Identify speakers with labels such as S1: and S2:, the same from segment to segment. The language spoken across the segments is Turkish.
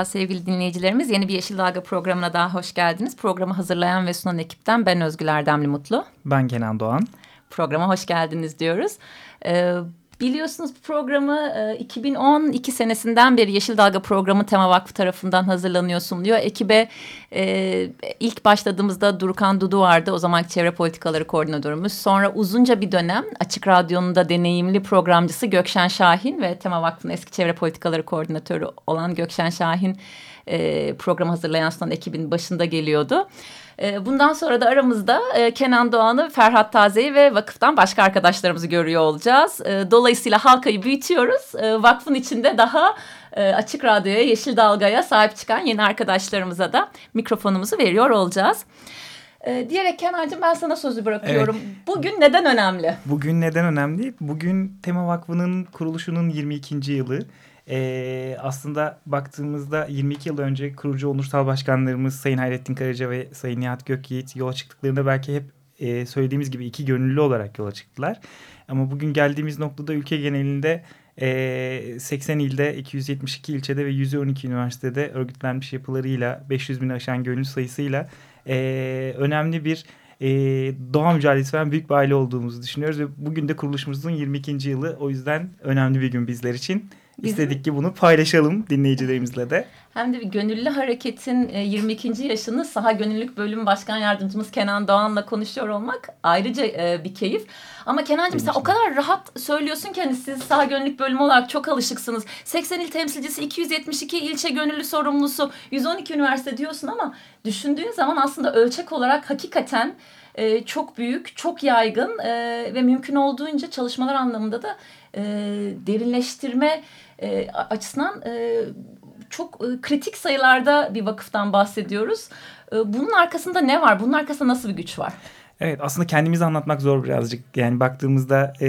S1: Merhaba sevgili dinleyicilerimiz. Yeni bir Yeşil Dalga programına daha hoş geldiniz. Programı hazırlayan ve sunan ekipten ben Özgül Erdemli Mutlu.
S2: Ben Kenan Doğan.
S1: Programa hoş geldiniz diyoruz. Ee, Biliyorsunuz programı 2012 e, senesinden beri Yeşil Dalga programı Tema Vakfı tarafından hazırlanıyor sunuluyor. Ekibe e, ilk başladığımızda Durukan Dudu vardı o zaman çevre politikaları koordinatörümüz. Sonra uzunca bir dönem Açık Radyo'nun da deneyimli programcısı Gökşen Şahin ve Tema Vakfı'nın eski çevre politikaları koordinatörü olan Gökşen Şahin e, programı hazırlayan sunan ekibin başında geliyordu. Ee, bundan sonra da aramızda e, Kenan Doğan'ı, Ferhat Taze'yi ve vakıftan başka arkadaşlarımızı görüyor olacağız. Ee, dolayısıyla halkayı büyütüyoruz. Vakfın içinde daha e, Açık Radyo'ya, Yeşil Dalga'ya sahip çıkan yeni arkadaşlarımıza da mikrofonumuzu veriyor olacağız. diyerek Kenancığım ben sana sözü bırakıyorum. Evet. Bugün neden önemli?
S2: Bugün neden önemli? Bugün Tema Vakfı'nın kuruluşunun 22. yılı. Ee, aslında baktığımızda 22 yıl önce kurucu onursal başkanlarımız Sayın Hayrettin Karaca ve Sayın Nihat Gökyiğit yola çıktıklarında belki hep e, söylediğimiz gibi iki gönüllü olarak yola çıktılar. Ama bugün geldiğimiz noktada ülke genelinde e, 80 ilde 272 ilçede ve 112 üniversitede örgütlenmiş yapılarıyla 500 bin aşan gönüllü sayısıyla e, önemli bir e, doğa mücadelesi veren büyük bir aile olduğumuzu düşünüyoruz. Ve bugün de kuruluşumuzun 22. yılı o yüzden önemli bir gün bizler için. Bizim... İstedik ki bunu paylaşalım dinleyicilerimizle de.
S1: Hem de bir gönüllü hareketin 22. E, yaşını Saha Gönüllülük Bölüm Başkan Yardımcımız Kenan Doğan'la konuşuyor olmak ayrıca e, bir keyif. Ama Kenancığım sen o kadar rahat söylüyorsun ki hani siz Saha Gönüllülük Bölümü olarak çok alışıksınız. 80 il temsilcisi, 272 ilçe gönüllü sorumlusu, 112 üniversite diyorsun ama düşündüğün zaman aslında ölçek olarak hakikaten e, çok büyük, çok yaygın ve mümkün olduğunca çalışmalar anlamında da derinleştirme e, açısından e, çok e, kritik sayılarda bir vakıftan bahsediyoruz. E, bunun arkasında ne var? Bunun arkasında nasıl bir güç var?
S2: Evet aslında kendimizi anlatmak zor birazcık. Yani baktığımızda e,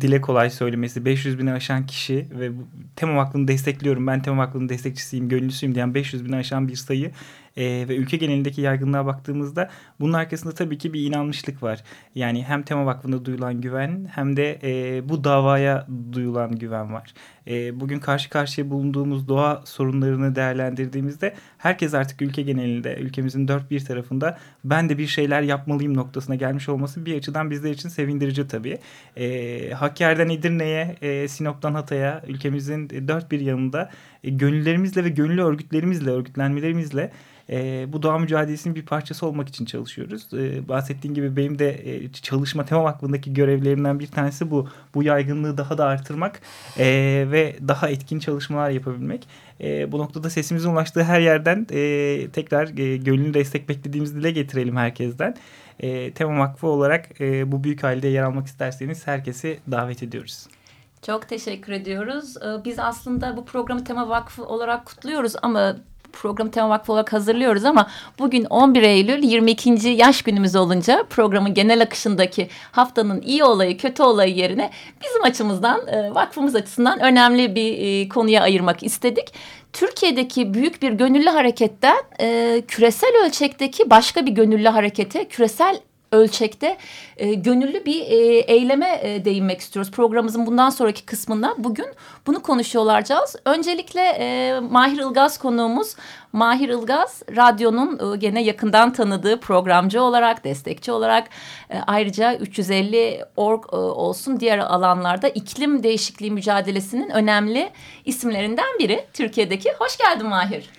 S2: dile kolay söylemesi 500 bini aşan kişi ve Tema Vakfı'nı destekliyorum ben Tema Vakfı'nın destekçisiyim, gönüllüsüyüm diyen 500 bini aşan bir sayı e, ve ülke genelindeki yaygınlığa baktığımızda bunun arkasında tabii ki bir inanmışlık var. Yani hem Tema Vakfı'na duyulan güven hem de e, bu davaya duyulan güven var. E, bugün karşı karşıya bulunduğumuz doğa sorunlarını değerlendirdiğimizde herkes artık ülke genelinde, ülkemizin dört bir tarafında ben de bir şeyler yapmalıyım noktasına gelmiş olması bir açıdan bizler için sevindirici tabii. E, Hakkari'den Edirne'ye, e, Sinop'tan Hatay'a ülkemizin dört bir yanında e, gönüllerimizle ve gönüllü örgütlerimizle, örgütlenmelerimizle e, bu doğa mücadelesinin bir parçası olmak için çalışıyoruz. E, bahsettiğim gibi benim de e, çalışma tema hakkındaki görevlerimden bir tanesi bu. Bu yaygınlığı daha da artırmak e, ve daha etkin çalışmalar yapabilmek. E, bu noktada sesimizin ulaştığı her yerden e, tekrar e, gönüllü destek beklediğimizi dile getirelim herkesten. E, Tema Vakfı olarak e, bu büyük ailede yer almak isterseniz herkesi davet ediyoruz.
S1: Çok teşekkür ediyoruz. Ee, biz aslında bu programı Tema Vakfı olarak kutluyoruz ama programı Tema Vakfı olarak hazırlıyoruz ama bugün 11 Eylül 22. yaş günümüz olunca programın genel akışındaki haftanın iyi olayı kötü olayı yerine bizim açımızdan e, vakfımız açısından önemli bir e, konuya ayırmak istedik. Türkiye'deki büyük bir gönüllü hareketten e, küresel ölçekteki başka bir gönüllü harekete, küresel ölçekte e, gönüllü bir e, eyleme e, değinmek istiyoruz. Programımızın bundan sonraki kısmında bugün bunu konuşuyorlarcağız. Öncelikle e, Mahir Ilgaz konuğumuz. Mahir Ilgaz radyonun e, gene yakından tanıdığı programcı olarak, destekçi olarak e, ayrıca 350 org e, olsun diğer alanlarda iklim değişikliği mücadelesinin önemli isimlerinden biri Türkiye'deki. Hoş geldin Mahir.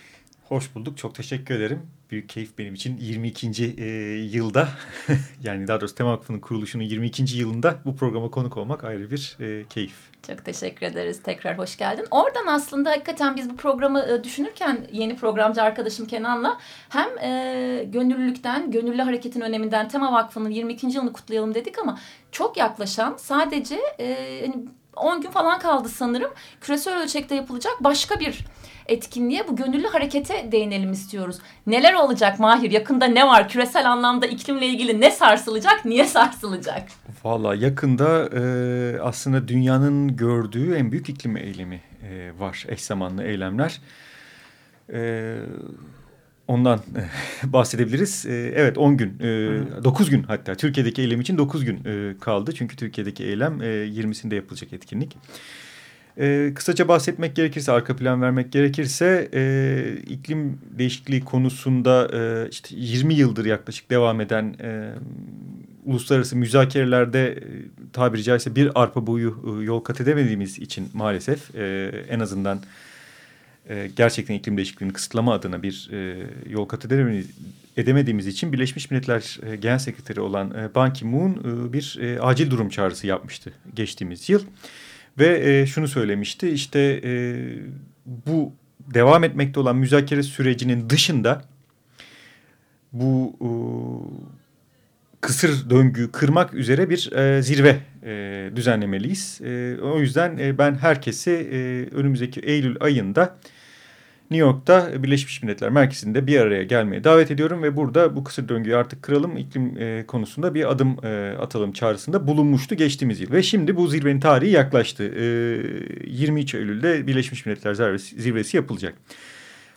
S3: Hoş bulduk. Çok teşekkür ederim. Büyük keyif benim için 22. E, yılda yani daha doğrusu Tema Vakfı'nın kuruluşunun 22. yılında bu programa konuk olmak ayrı bir e, keyif.
S1: Çok teşekkür ederiz. Tekrar hoş geldin. Oradan aslında hakikaten biz bu programı e, düşünürken yeni programcı arkadaşım Kenan'la hem e, gönüllülükten, gönüllü hareketin öneminden Tema Vakfı'nın 22. yılını kutlayalım dedik ama çok yaklaşan sadece e, hani 10 gün falan kaldı sanırım. Küresel ölçekte yapılacak başka bir etkinliğe bu gönüllü harekete değinelim istiyoruz. Neler olacak Mahir? Yakında ne var? Küresel anlamda iklimle ilgili ne sarsılacak? Niye sarsılacak?
S3: Valla yakında e, aslında dünyanın gördüğü en büyük iklim eylemi e, var. Eş zamanlı eylemler. E, ondan bahsedebiliriz. E, evet 10 gün, e, 9 gün hatta Türkiye'deki eylem için 9 gün e, kaldı. Çünkü Türkiye'deki eylem e, 20'sinde yapılacak etkinlik. E, kısaca bahsetmek gerekirse, arka plan vermek gerekirse e, iklim değişikliği konusunda e, işte 20 yıldır yaklaşık devam eden e, uluslararası müzakerelerde e, tabiri caizse bir arpa boyu e, yol kat edemediğimiz için maalesef e, en azından e, gerçekten iklim değişikliğini kısıtlama adına bir e, yol kat edemediğimiz için Birleşmiş Milletler e, Genel Sekreteri olan e, Ban Ki-moon e, bir e, acil durum çağrısı yapmıştı geçtiğimiz yıl. Ve e, şunu söylemişti işte e, bu devam etmekte olan müzakere sürecinin dışında bu e, kısır döngüyü kırmak üzere bir e, zirve e, düzenlemeliyiz. E, o yüzden e, ben herkesi e, önümüzdeki Eylül ayında New York'ta Birleşmiş Milletler Merkezi'nde bir araya gelmeye davet ediyorum ve burada bu kısır döngüyü artık kıralım, iklim e, konusunda bir adım e, atalım çağrısında bulunmuştu geçtiğimiz yıl. Ve şimdi bu zirvenin tarihi yaklaştı. E, 23 Eylül'de Birleşmiş Milletler Zirvesi, zirvesi yapılacak.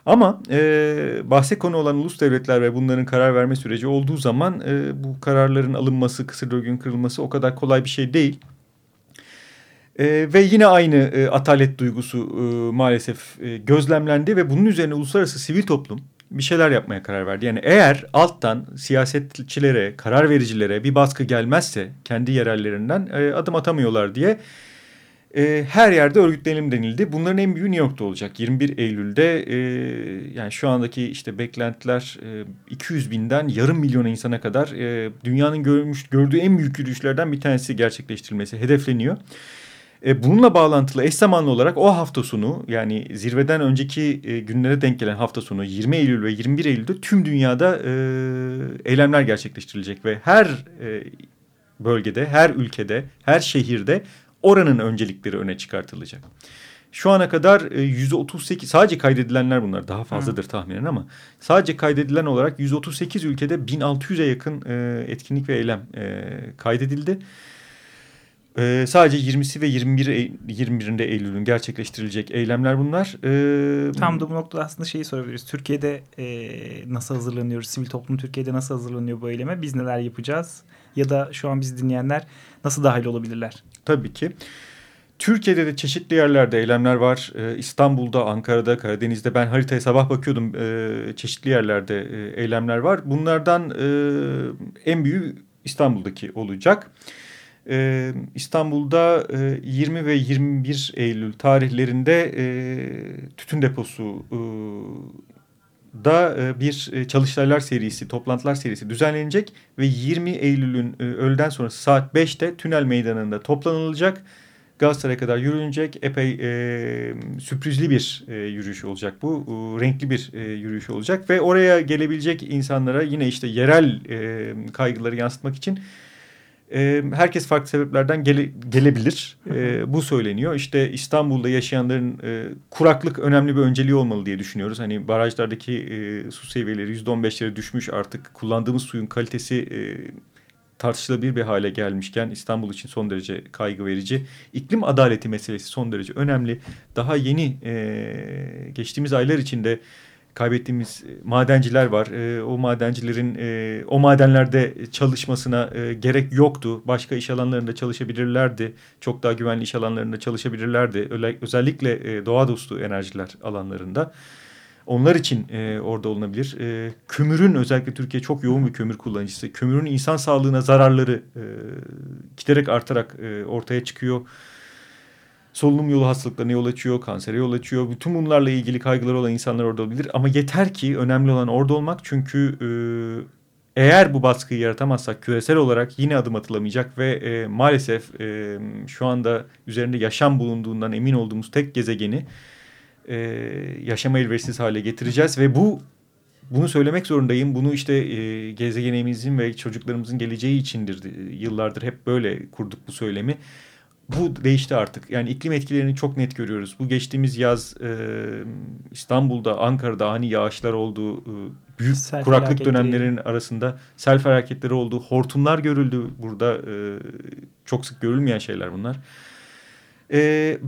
S3: Ama e, bahse konu olan ulus devletler ve bunların karar verme süreci olduğu zaman e, bu kararların alınması, kısır döngünün kırılması o kadar kolay bir şey değil. E, ve yine aynı e, atalet duygusu e, maalesef e, gözlemlendi ve bunun üzerine uluslararası sivil toplum bir şeyler yapmaya karar verdi. Yani eğer alttan siyasetçilere, karar vericilere bir baskı gelmezse kendi yerellerinden e, adım atamıyorlar diye e, her yerde örgütlenelim denildi. Bunların en büyüğü New York'ta olacak. 21 Eylül'de e, yani şu andaki işte beklentiler e, 200 binden yarım milyona insana kadar e, dünyanın görmüş gördüğü en büyük yürüyüşlerden bir tanesi gerçekleştirilmesi hedefleniyor. E, bununla bağlantılı eş zamanlı olarak o hafta sonu yani zirveden önceki e, günlere denk gelen hafta sonu 20 Eylül ve 21 Eylül'de tüm dünyada e, eylemler gerçekleştirilecek ve her e, bölgede, her ülkede, her şehirde oranın öncelikleri öne çıkartılacak. Şu ana kadar %38 sadece kaydedilenler bunlar daha fazladır tahminen ama sadece kaydedilen olarak 138 ülkede 1600'e yakın etkinlik ve eylem kaydedildi. Ee, sadece 20'si ve 21 21'inde Eylül'ün gerçekleştirilecek eylemler bunlar.
S2: Ee, Tam da bu noktada aslında şeyi sorabiliriz. Türkiye'de e, nasıl hazırlanıyoruz? Sivil toplum Türkiye'de nasıl hazırlanıyor bu eyleme? Biz neler yapacağız? Ya da şu an bizi dinleyenler nasıl dahil olabilirler?
S3: Tabii ki. Türkiye'de de çeşitli yerlerde eylemler var. Ee, İstanbul'da, Ankara'da, Karadeniz'de ben haritaya sabah bakıyordum. Ee, çeşitli yerlerde e, eylemler var. Bunlardan e, en büyüğü İstanbul'daki olacak. Ee, İstanbul'da e, 20 ve 21 Eylül tarihlerinde e, tütün deposu e, da e, bir e, çalıştaylar serisi, toplantılar serisi düzenlenecek ve 20 Eylül'ün e, öğleden sonrası saat 5'te Tünel Meydanı'nda toplanılacak. Galatasaray'a kadar yürünecek epey e, sürprizli bir e, yürüyüş olacak bu. E, renkli bir e, yürüyüş olacak ve oraya gelebilecek insanlara yine işte yerel e, kaygıları yansıtmak için e, herkes farklı sebeplerden gele, gelebilir. E, bu söyleniyor. İşte İstanbul'da yaşayanların e, kuraklık önemli bir önceliği olmalı diye düşünüyoruz. Hani barajlardaki e, su seviyeleri yüzde on beşlere düşmüş artık. Kullandığımız suyun kalitesi e, tartışılabilir bir hale gelmişken İstanbul için son derece kaygı verici. İklim adaleti meselesi son derece önemli. Daha yeni e, geçtiğimiz aylar içinde kaybettiğimiz e, madenciler var. E, o madencilerin e, o madenlerde çalışmasına e, gerek yoktu. Başka iş alanlarında çalışabilirlerdi. Çok daha güvenli iş alanlarında çalışabilirlerdi. Öyle, özellikle e, doğa dostu enerjiler alanlarında. Onlar için e, orada olunabilir. E, kömürün özellikle Türkiye çok yoğun bir kömür kullanıcısı. Kömürün insan sağlığına zararları e, giderek artarak e, ortaya çıkıyor. Solunum yolu hastalıklarına yol açıyor, kansere yol açıyor. Bütün bunlarla ilgili kaygıları olan insanlar orada olabilir. Ama yeter ki önemli olan orada olmak. Çünkü e, eğer bu baskıyı yaratamazsak küresel olarak yine adım atılamayacak ve e, maalesef e, şu anda üzerinde yaşam bulunduğundan emin olduğumuz tek gezegeni e, yaşama elverişsiz hale getireceğiz ve bu bunu söylemek zorundayım. Bunu işte e, gezegenimizin ve çocuklarımızın geleceği içindir. Yıllardır hep böyle kurduk bu söylemi. Bu değişti artık. Yani iklim etkilerini çok net görüyoruz. Bu geçtiğimiz yaz e, İstanbul'da, Ankara'da ani yağışlar oldu. E, büyük sel kuraklık dönemlerinin arasında sel felaketleri oldu. Hortumlar görüldü burada. E, çok sık görülmeyen şeyler bunlar. E,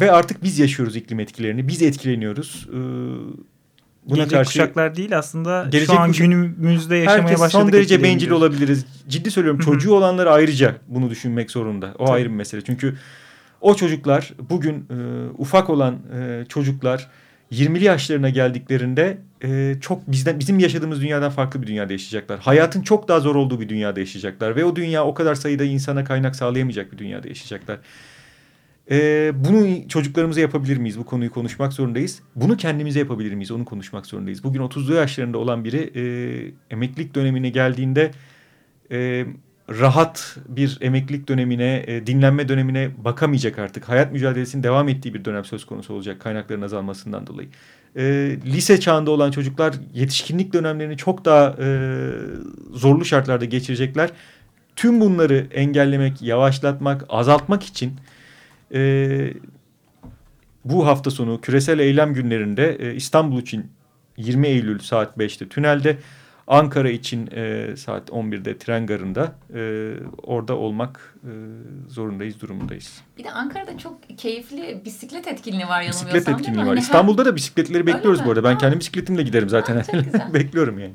S3: ve artık biz yaşıyoruz iklim etkilerini. Biz etkileniyoruz. E,
S2: Buna gelecek karşı, kuşaklar değil aslında şu an kuşak, günümüzde yaşamaya herkes başladık.
S3: son derece bencil olabiliriz. Ciddi söylüyorum çocuğu olanlar ayrıca bunu düşünmek zorunda. O Tabii. ayrı bir mesele. Çünkü o çocuklar bugün e, ufak olan e, çocuklar 20'li yaşlarına geldiklerinde e, çok bizden bizim yaşadığımız dünyadan farklı bir dünyada yaşayacaklar. Hayatın çok daha zor olduğu bir dünyada yaşayacaklar ve o dünya o kadar sayıda insana kaynak sağlayamayacak bir dünyada yaşayacaklar. E, bunu çocuklarımıza yapabilir miyiz? Bu konuyu konuşmak zorundayız. Bunu kendimize yapabilir miyiz? Onu konuşmak zorundayız. Bugün 30'lu yaşlarında olan biri e, emeklilik dönemine geldiğinde e, rahat bir emeklilik dönemine, e, dinlenme dönemine bakamayacak artık. Hayat mücadelesinin devam ettiği bir dönem söz konusu olacak kaynakların azalmasından dolayı. E, lise çağında olan çocuklar yetişkinlik dönemlerini çok daha e, zorlu şartlarda geçirecekler. Tüm bunları engellemek, yavaşlatmak, azaltmak için e, bu hafta sonu küresel eylem günlerinde e, İstanbul için 20 Eylül saat 5'te tünelde, Ankara için e, saat 11'de tren garında e, orada olmak e, zorundayız, durumundayız.
S1: Bir de Ankara'da çok keyifli bisiklet etkinliği var yanılmıyorsam
S3: Bisiklet etkinliği var. Hani İstanbul'da da bisikletleri bekliyoruz bu arada. Ben ha. kendi bisikletimle giderim zaten. Ha, Bekliyorum yani.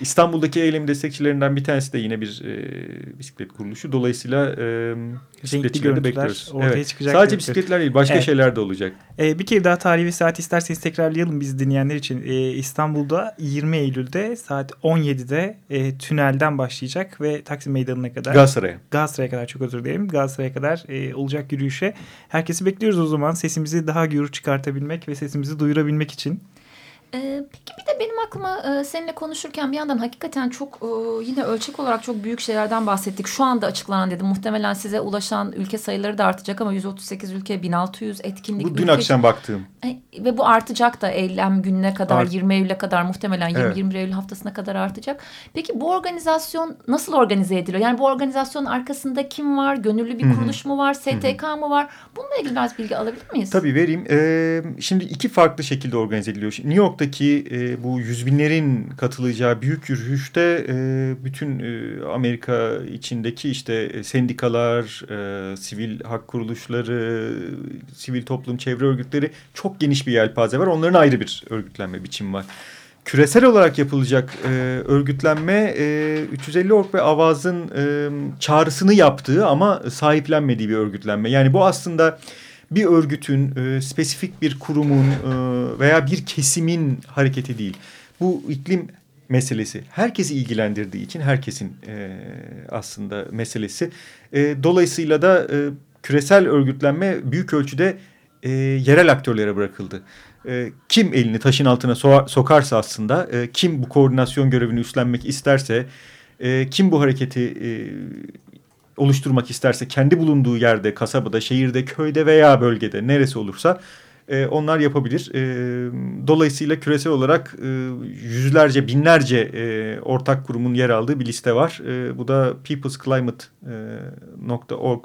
S3: İstanbul'daki eylemin destekçilerinden bir tanesi de yine bir e, bisiklet kuruluşu. Dolayısıyla e, bisikletçileri de bekliyoruz. Ortaya evet. çıkacak. Sadece bisikletler değil başka evet. şeyler de olacak.
S2: E, bir kere daha tarihi ve saat isterseniz tekrarlayalım biz dinleyenler için. E, İstanbul'da 20 Eylül'de saat 17'de e, tünelden başlayacak ve Taksim Meydanı'na kadar.
S3: Galatasaray'a.
S2: Galatasaray'a kadar çok özür dilerim. Galatasaray'a kadar e, olacak yürüyüşe. Herkesi bekliyoruz o zaman sesimizi daha gür çıkartabilmek ve sesimizi duyurabilmek için.
S1: Ee, peki bir de benim aklıma e, seninle konuşurken bir yandan hakikaten çok e, yine ölçek olarak çok büyük şeylerden bahsettik. Şu anda açıklanan dedim. Muhtemelen size ulaşan ülke sayıları da artacak ama 138 ülke 1600 etkinlik.
S3: Bu dün ülke, akşam baktığım.
S1: E, ve bu artacak da eylem gününe kadar Art 20 Eylül'e kadar muhtemelen 20, evet. 21 Eylül haftasına kadar artacak. Peki bu organizasyon nasıl organize ediliyor? Yani bu organizasyonun arkasında kim var? Gönüllü bir kuruluş mu var? STK mı var? Bununla ilgili biraz bilgi alabilir miyiz?
S3: Tabii vereyim. Ee, şimdi iki farklı şekilde organize ediliyor. New York'taki e, bu yüz binlerin katılacağı büyük yürüyüşte e, bütün e, Amerika içindeki işte sendikalar, e, sivil hak kuruluşları, sivil toplum çevre örgütleri çok geniş bir yelpaze var. Onların ayrı bir örgütlenme biçimi var. Küresel olarak yapılacak e, örgütlenme e, 350 Ork ve Avaz'ın e, çağrısını yaptığı ama sahiplenmediği bir örgütlenme. Yani bu aslında bir örgütün, e, spesifik bir kurumun e, veya bir kesimin hareketi değil. Bu iklim meselesi herkesi ilgilendirdiği için herkesin e, aslında meselesi. E, dolayısıyla da e, küresel örgütlenme büyük ölçüde e, yerel aktörlere bırakıldı. E, kim elini taşın altına so sokarsa aslında, e, kim bu koordinasyon görevini üstlenmek isterse, e, kim bu hareketi oluşturmak isterse kendi bulunduğu yerde, kasabada, şehirde, köyde veya bölgede neresi olursa e, onlar yapabilir. E, dolayısıyla küresel olarak e, yüzlerce, binlerce e, ortak kurumun yer aldığı bir liste var. E, bu da peoplesclimate.org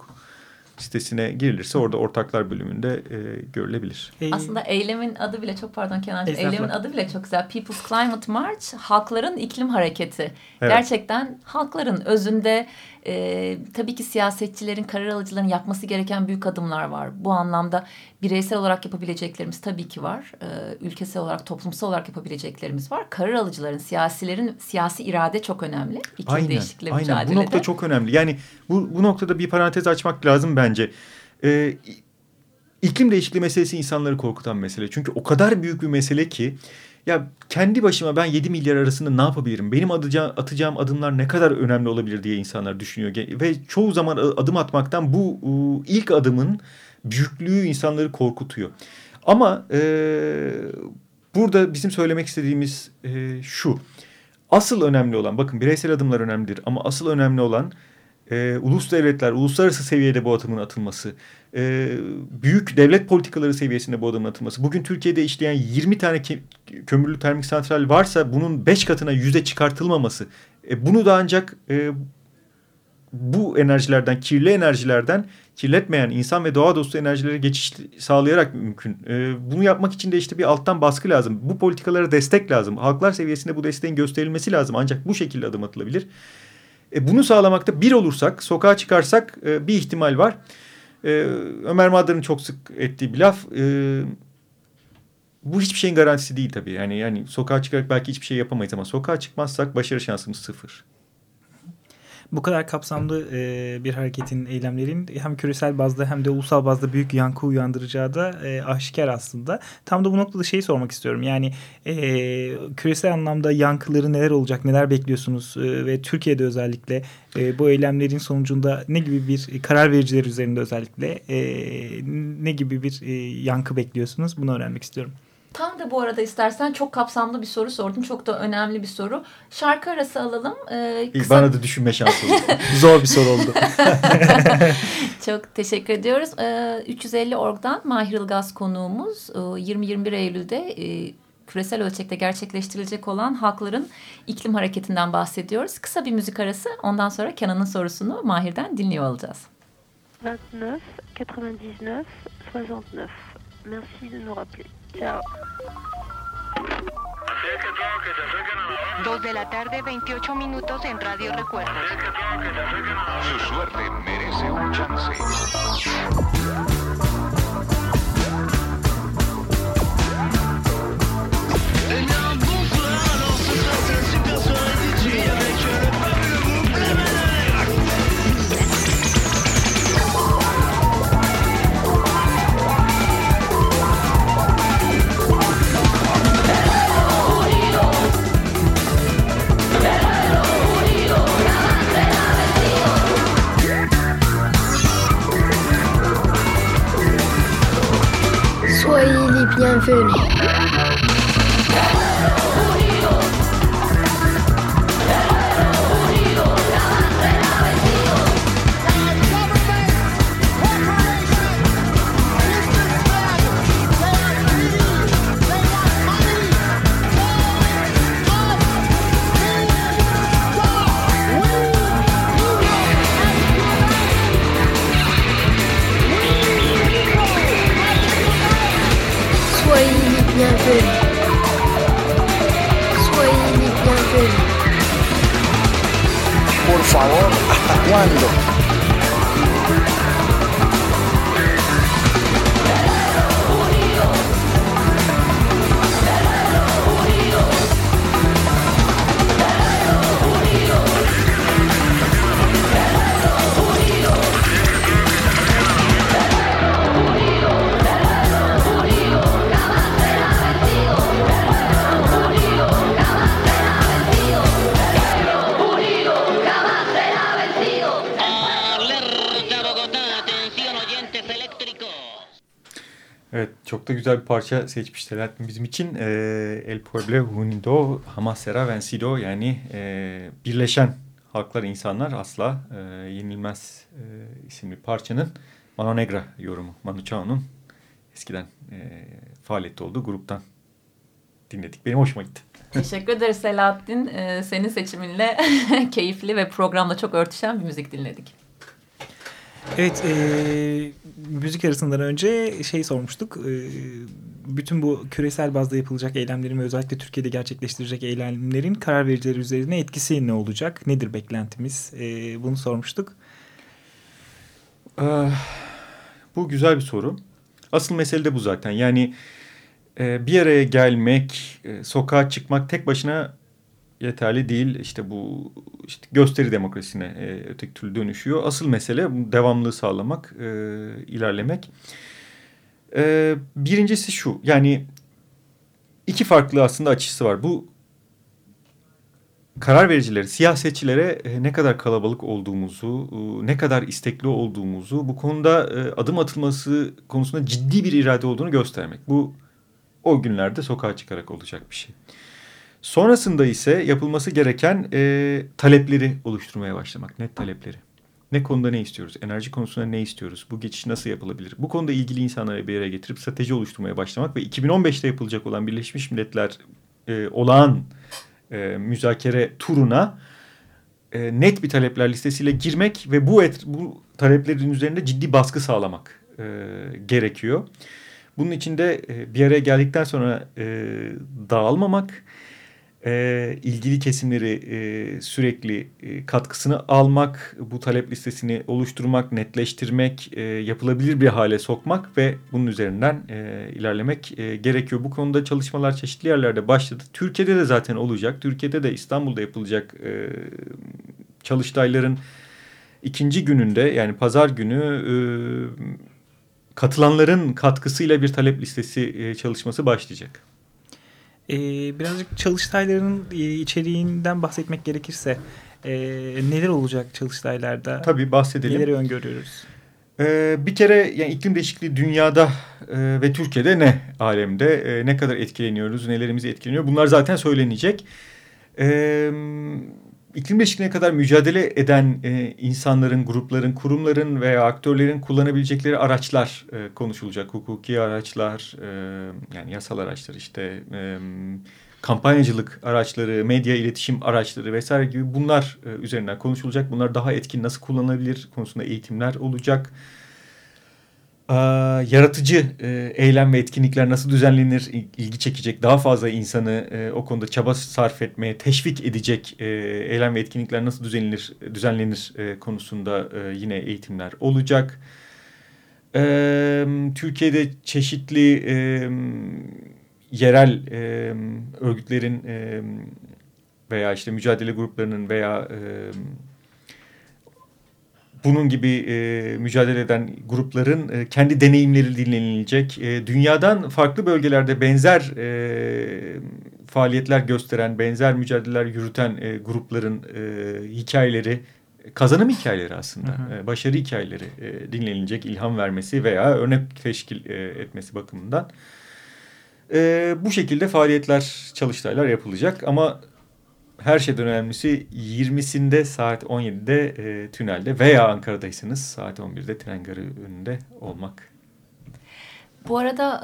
S3: sitesine girilirse orada ortaklar bölümünde e, görülebilir.
S1: Aslında eylemin adı bile çok pardon Kenan. Eylemin adı bile çok güzel. People's Climate March, halkların iklim hareketi. Evet. Gerçekten halkların özünde e, tabii ki siyasetçilerin, karar alıcıların yapması gereken büyük adımlar var. Bu anlamda bireysel olarak yapabileceklerimiz tabii ki var. E, ülkesel olarak, toplumsal olarak yapabileceklerimiz var. Karar alıcıların, siyasilerin siyasi irade çok önemli. İklim aynen, değişikliği aynen. mücadelede.
S3: Bu nokta çok önemli. Yani bu, bu noktada bir parantez açmak lazım bence. E, iklim değişikliği meselesi insanları korkutan mesele. Çünkü o kadar büyük bir mesele ki ya kendi başıma ben 7 milyar arasında ne yapabilirim? Benim atacağım, atacağım adımlar ne kadar önemli olabilir diye insanlar düşünüyor. Ve çoğu zaman adım atmaktan bu ilk adımın büyüklüğü insanları korkutuyor. Ama e, burada bizim söylemek istediğimiz e, şu. Asıl önemli olan bakın bireysel adımlar önemlidir ama asıl önemli olan e, ulus devletler, uluslararası seviyede bu adımın atılması, e, büyük devlet politikaları seviyesinde bu adımın atılması. Bugün Türkiye'de işleyen 20 tane kömürlü termik santral varsa bunun 5 katına yüze çıkartılmaması. E, bunu da ancak e, bu enerjilerden, kirli enerjilerden kirletmeyen insan ve doğa dostu enerjilere geçiş sağlayarak mümkün. E, bunu yapmak için de işte bir alttan baskı lazım. Bu politikalara destek lazım. Halklar seviyesinde bu desteğin gösterilmesi lazım. Ancak bu şekilde adım atılabilir. E, bunu sağlamakta bir olursak, sokağa çıkarsak e, bir ihtimal var. E, Ömer Madra'nın çok sık ettiği bir laf. E, bu hiçbir şeyin garantisi değil tabii. Yani yani sokağa çıkarak belki hiçbir şey yapamayız ama sokağa çıkmazsak başarı şansımız sıfır
S2: bu kadar kapsamlı e, bir hareketin, eylemlerin hem küresel bazda hem de ulusal bazda büyük yankı uyandıracağı da e, aşikar aslında. Tam da bu noktada şeyi sormak istiyorum. Yani e, küresel anlamda yankıları neler olacak, neler bekliyorsunuz e, ve Türkiye'de özellikle e, bu eylemlerin sonucunda ne gibi bir karar vericiler üzerinde özellikle e, ne gibi bir e, yankı bekliyorsunuz? Bunu öğrenmek istiyorum.
S1: Tam da bu arada istersen çok kapsamlı bir soru sordun. Çok da önemli bir soru. Şarkı arası alalım.
S3: Ee, kısa... Bana da düşünme şansı oldu.
S2: Zor bir soru oldu.
S1: çok teşekkür ediyoruz. Ee, 350 Org'dan Mahir Ilgaz konuğumuz. Ee, 20-21 Eylül'de e, küresel ölçekte gerçekleştirilecek olan halkların iklim hareketinden bahsediyoruz. Kısa bir müzik arası. Ondan sonra Kenan'ın sorusunu Mahir'den dinliyor olacağız.
S4: 29, 99, 69. Merci de nous rappeler. Chao.
S5: Dos de la tarde, 28 minutos en Radio Recuerdos.
S6: Su suerte merece un chance.
S7: 你很废
S3: Çok da güzel bir parça seçmişler bizim için. E, El Pueblo Unido Jamás Será Vencido yani e, birleşen halklar insanlar asla e, yenilmez e, isimli parçanın Mano Negra yorumu. Manu Chao'nun eskiden e, faaliyette olduğu gruptan dinledik. Benim hoşuma gitti.
S1: Teşekkür ederiz Selahattin. Ee, senin seçiminle keyifli ve programla çok örtüşen bir müzik dinledik.
S2: Evet, e, müzik arasından önce şey sormuştuk. E, bütün bu küresel bazda yapılacak eylemlerin ve özellikle Türkiye'de gerçekleştirecek eylemlerin karar vericileri üzerine etkisi ne olacak? Nedir beklentimiz? E, bunu sormuştuk.
S3: Ee, bu güzel bir soru. Asıl mesele de bu zaten. Yani e, bir araya gelmek, e, sokağa çıkmak tek başına yeterli değil. İşte bu işte gösteri demokrasisine e, öteki türlü dönüşüyor. Asıl mesele devamlılığı sağlamak, e, ilerlemek. E, birincisi şu yani iki farklı aslında açısı var. Bu karar vericilere, siyasetçilere e, ne kadar kalabalık olduğumuzu, e, ne kadar istekli olduğumuzu, bu konuda e, adım atılması konusunda ciddi bir irade olduğunu göstermek. Bu o günlerde sokağa çıkarak olacak bir şey. Sonrasında ise yapılması gereken e, talepleri oluşturmaya başlamak, net talepleri. Ne konuda ne istiyoruz? Enerji konusunda ne istiyoruz? Bu geçiş nasıl yapılabilir? Bu konuda ilgili insanları bir yere getirip strateji oluşturmaya başlamak ve 2015'te yapılacak olan Birleşmiş Milletler e, olağan e, müzakere turuna e, net bir talepler listesiyle girmek ve bu et, bu taleplerin üzerinde ciddi baskı sağlamak e, gerekiyor. Bunun için de e, bir araya geldikten sonra e, dağılmamak, e, ilgili kesimleri e, sürekli e, katkısını almak, bu talep listesini oluşturmak, netleştirmek, e, yapılabilir bir hale sokmak ve bunun üzerinden e, ilerlemek e, gerekiyor. Bu konuda çalışmalar çeşitli yerlerde başladı. Türkiye'de de zaten olacak. Türkiye'de de İstanbul'da yapılacak e, çalıştayların ikinci gününde yani pazar günü e, katılanların katkısıyla bir talep listesi e, çalışması başlayacak.
S2: Ee, birazcık çalıştayların e, içeriğinden bahsetmek gerekirse e, neler olacak çalıştaylarda?
S3: Tabii bahsedelim.
S2: Neleri öngörüyoruz?
S3: Ee, bir kere yani iklim değişikliği dünyada e, ve Türkiye'de ne alemde e, ne kadar etkileniyoruz, nelerimizi etkileniyor bunlar zaten söylenecek. Evet iklim değişikliğine kadar mücadele eden e, insanların, grupların, kurumların veya aktörlerin kullanabilecekleri araçlar e, konuşulacak. Hukuki araçlar, e, yani yasal araçlar işte, e, kampanyacılık araçları, medya iletişim araçları vesaire gibi bunlar e, üzerinden konuşulacak. Bunlar daha etkin nasıl kullanılabilir konusunda eğitimler olacak yaratıcı e, eylem ve etkinlikler nasıl düzenlenir, ilgi çekecek, daha fazla insanı e, o konuda çaba sarf etmeye teşvik edecek e, eylem ve etkinlikler nasıl düzenlenir, düzenlenir konusunda yine eğitimler olacak. Türkiye'de çeşitli yerel örgütlerin veya işte mücadele gruplarının veya bunun gibi e, mücadele eden grupların e, kendi deneyimleri dinlenilecek. E, dünyadan farklı bölgelerde benzer e, faaliyetler gösteren, benzer mücadeleler yürüten e, grupların e, hikayeleri, kazanım hikayeleri aslında, hı hı. E, başarı hikayeleri e, dinlenilecek, ilham vermesi veya örnek teşkil e, etmesi bakımından. E, bu şekilde faaliyetler, çalıştaylar yapılacak ama her şeyden önemlisi 20'sinde saat 17'de e, tünelde veya Ankara'daysanız saat 11'de tren garı önünde olmak.
S1: Bu arada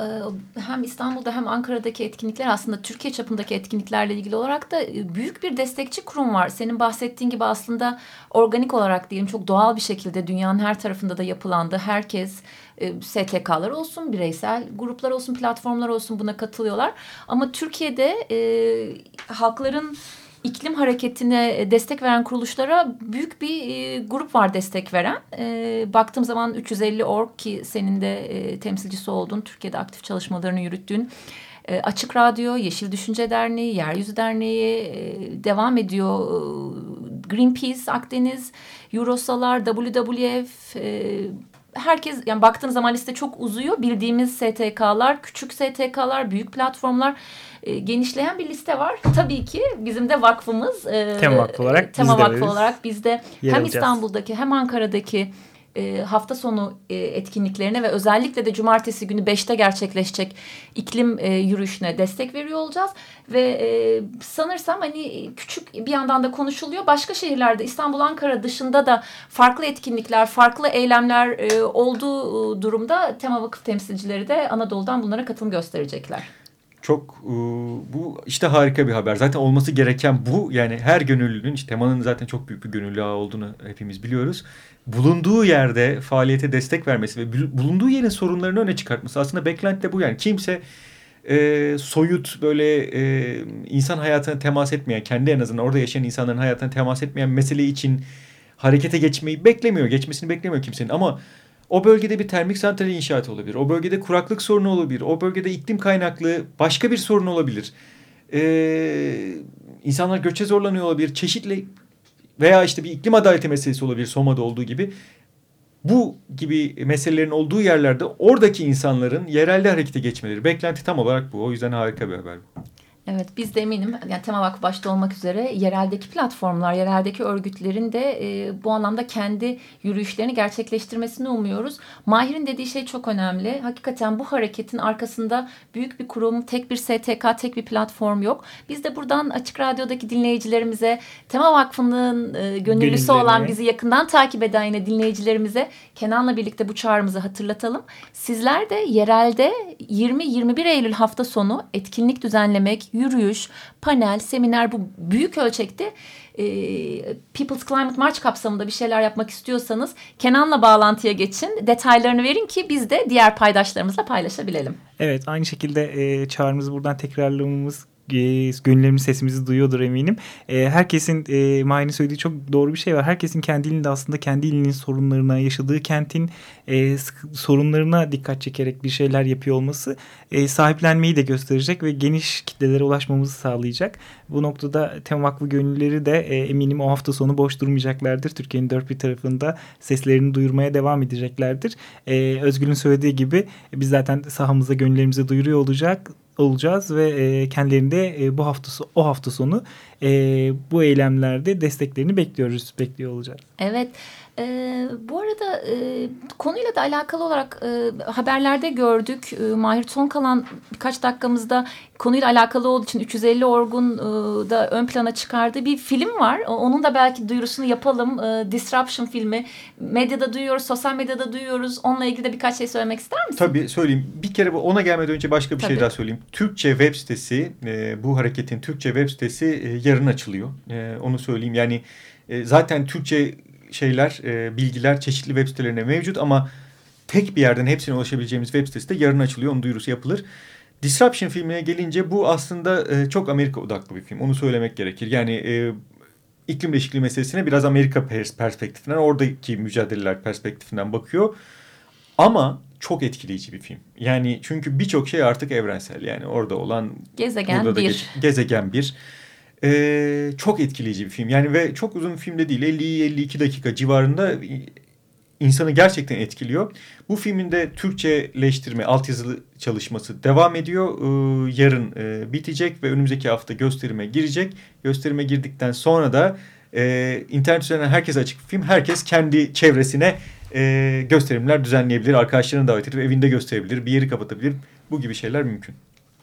S1: e, hem İstanbul'da hem Ankara'daki etkinlikler aslında Türkiye çapındaki etkinliklerle ilgili olarak da e, büyük bir destekçi kurum var. Senin bahsettiğin gibi aslında organik olarak diyelim çok doğal bir şekilde dünyanın her tarafında da yapılandı. Herkes e, STK'lar olsun, bireysel gruplar olsun, platformlar olsun buna katılıyorlar. Ama Türkiye'de e, halkların iklim hareketine e, destek veren kuruluşlara büyük bir e, grup var destek veren. E, baktığım zaman 350 org ki senin de temsilcisi olduğun, Türkiye'de aktif çalışmalarını yürüttüğün Açık Radyo, Yeşil Düşünce Derneği, Yeryüzü Derneği devam ediyor. Greenpeace, Akdeniz, Eurosalar, WWF, herkes yani baktığınız zaman liste çok uzuyor. Bildiğimiz STK'lar, küçük STK'lar, büyük platformlar e, genişleyen bir liste var. Tabii ki bizim de vakfımız
S2: e, Tema Vakfı olarak
S1: Tema Vakfı olarak bizde hem. İstanbul'daki hem Ankara'daki e, hafta sonu e, etkinliklerine ve özellikle de cumartesi günü 5'te gerçekleşecek iklim e, yürüyüşüne destek veriyor olacağız. Ve sanırsam hani küçük bir yandan da konuşuluyor. Başka şehirlerde İstanbul, Ankara dışında da farklı etkinlikler, farklı eylemler olduğu durumda Tema Vakıf temsilcileri de Anadolu'dan bunlara katılım gösterecekler.
S3: Çok e, bu işte harika bir haber. Zaten olması gereken bu. Yani her gönüllünün işte temanın zaten çok büyük bir gönüllü ağı olduğunu hepimiz biliyoruz. Bulunduğu yerde faaliyete destek vermesi ve bulunduğu yerin sorunlarını öne çıkartması. Aslında beklenti de bu yani. Kimse e, soyut böyle e, insan hayatına temas etmeyen, kendi en azından orada yaşayan insanların hayatına temas etmeyen mesele için harekete geçmeyi beklemiyor. Geçmesini beklemiyor kimsenin ama o bölgede bir termik santral inşaatı olabilir. O bölgede kuraklık sorunu olabilir. O bölgede iklim kaynaklı başka bir sorun olabilir. Ee, insanlar göçe zorlanıyor olabilir. Çeşitli veya işte bir iklim adaleti meselesi olabilir Soma'da olduğu gibi. Bu gibi meselelerin olduğu yerlerde oradaki insanların yerelde harekete geçmeleri. Beklenti tam olarak bu. O yüzden harika bir haber bu.
S1: Evet biz de eminim yani Tema Vakfı başta olmak üzere yereldeki platformlar, yereldeki örgütlerin de e, bu anlamda kendi yürüyüşlerini gerçekleştirmesini umuyoruz. Mahir'in dediği şey çok önemli. Hakikaten bu hareketin arkasında büyük bir kurum, tek bir STK, tek bir platform yok. Biz de buradan Açık Radyo'daki dinleyicilerimize, Tema Vakfı'nın e, gönüllüsü olan bizi yakından takip eden yine dinleyicilerimize Kenan'la birlikte bu çağrımızı hatırlatalım. Sizler de yerelde 20-21 Eylül hafta sonu etkinlik düzenlemek, yürüyüş, panel, seminer bu büyük ölçekte e, People's Climate March kapsamında bir şeyler yapmak istiyorsanız Kenan'la bağlantıya geçin. Detaylarını verin ki biz de diğer paydaşlarımızla paylaşabilelim.
S2: Evet aynı şekilde e, çağrımızı buradan tekrarlamamız e, gönüllerimiz sesimizi duyuyordur eminim. E, herkesin e, Mahir'in söylediği çok doğru bir şey var. Herkesin kendi ilinde aslında kendi ilinin sorunlarına, yaşadığı kentin e, sorunlarına dikkat çekerek bir şeyler yapıyor olması e, sahiplenmeyi de gösterecek ve geniş kitlelere ulaşmamızı sağlayacak. Bu noktada Tem Vakfı gönülleri de e, eminim o hafta sonu boş durmayacaklardır. Türkiye'nin dört bir tarafında seslerini duyurmaya devam edeceklerdir. E, Özgür'ün söylediği gibi biz zaten sahamızda gönüllerimize duyuruyor olacak olacağız ve e, kendilerinde e, bu hafta o hafta sonu e, bu eylemlerde desteklerini bekliyoruz, bekliyor olacağız.
S1: Evet. E, bu arada e, konuyla da alakalı olarak e, haberlerde gördük. E, Mahir son kalan birkaç dakikamızda konuyla alakalı olduğu için 350 Orgun e, da ön plana çıkardığı bir film var. Onun da belki duyurusunu yapalım. E, Disruption filmi. Medyada duyuyoruz, sosyal medyada duyuyoruz. Onunla ilgili de birkaç şey söylemek ister misin?
S3: Tabii söyleyeyim. Bir kere ona gelmeden önce başka bir şey Tabii. şey daha söyleyeyim. Türkçe web sitesi, e, bu hareketin Türkçe web sitesi e, yarın açılıyor. E, onu söyleyeyim. Yani zaten Türkçe şeyler, e, bilgiler çeşitli web sitelerine mevcut ama tek bir yerden hepsine ulaşabileceğimiz web sitesi de yarın açılıyor. Onun duyurusu yapılır. Disruption filmine gelince bu aslında e, çok Amerika odaklı bir film. Onu söylemek gerekir. Yani e, iklim değişikliği meselesine biraz Amerika pers perspektifinden, oradaki mücadeleler perspektifinden bakıyor. Ama çok etkileyici bir film. Yani çünkü birçok şey artık evrensel. Yani orada olan...
S1: Gezegen bir.
S3: Gezegen bir. Ee, çok etkileyici bir film. Yani ve çok uzun bir film de değil. 50-52 dakika civarında insanı gerçekten etkiliyor. Bu filmin de Türkçeleştirme, altyazılı çalışması devam ediyor. Ee, yarın e, bitecek ve önümüzdeki hafta gösterime girecek. Gösterime girdikten sonra da e, internet üzerinden herkes açık film. Herkes kendi çevresine e, gösterimler düzenleyebilir. Arkadaşlarını davet edip evinde gösterebilir. Bir yeri kapatabilir. Bu gibi şeyler mümkün.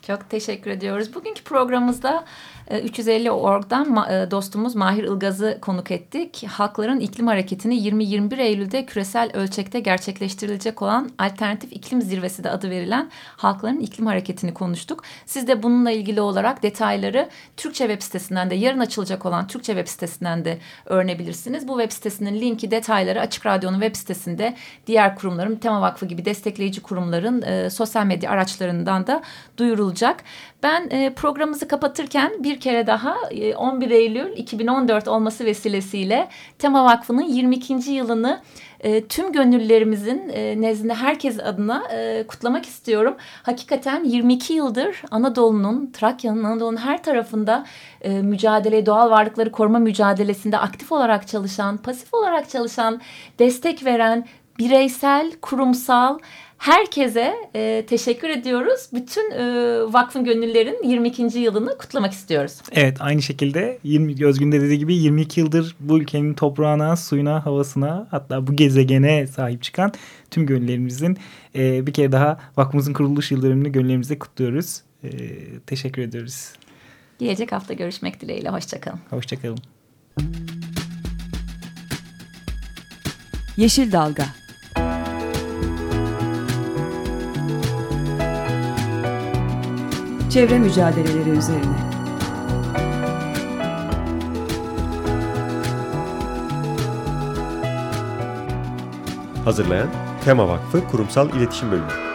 S1: Çok teşekkür ediyoruz. Bugünkü programımızda 350 e, Org'dan e, dostumuz Mahir Ilgaz'ı konuk ettik. Halkların iklim hareketini 20-21 Eylül'de küresel ölçekte gerçekleştirilecek olan Alternatif İklim Zirvesi de adı verilen Halkların iklim hareketini konuştuk. Siz de bununla ilgili olarak detayları Türkçe web sitesinden de yarın açılacak olan Türkçe web sitesinden de öğrenebilirsiniz. Bu web sitesinin linki detayları Açık Radyo'nun web sitesinde diğer kurumların Tema Vakfı gibi destekleyici kurumların e, sosyal medya araçlarından da duyurulacak. Ben e, programımızı kapatırken bir kere daha e, 11 Eylül 2014 olması vesilesiyle Tema Vakfı'nın 22. yılını e, tüm gönüllülerimizin e, nezdinde herkes adına e, kutlamak istiyorum. Hakikaten 22 yıldır Anadolu'nun, Trakya'nın, Anadolu'nun her tarafında e, mücadele, doğal varlıkları koruma mücadelesinde aktif olarak çalışan, pasif olarak çalışan, destek veren bireysel, kurumsal Herkese e, teşekkür ediyoruz. Bütün e, vakfın gönüllerin 22. yılını kutlamak istiyoruz.
S2: Evet aynı şekilde 20, Özgün de dediği gibi 22 yıldır bu ülkenin toprağına, suyuna, havasına hatta bu gezegene sahip çıkan tüm gönüllerimizin e, bir kere daha vakfımızın kuruluş yıldönümünü gönüllerimize kutluyoruz. E, teşekkür ediyoruz.
S1: Gelecek hafta görüşmek dileğiyle. Hoşçakalın.
S2: Hoşçakalın.
S8: Yeşil Dalga çevre mücadeleleri üzerine.
S9: Hazırlayan Tema Vakfı Kurumsal İletişim Bölümü.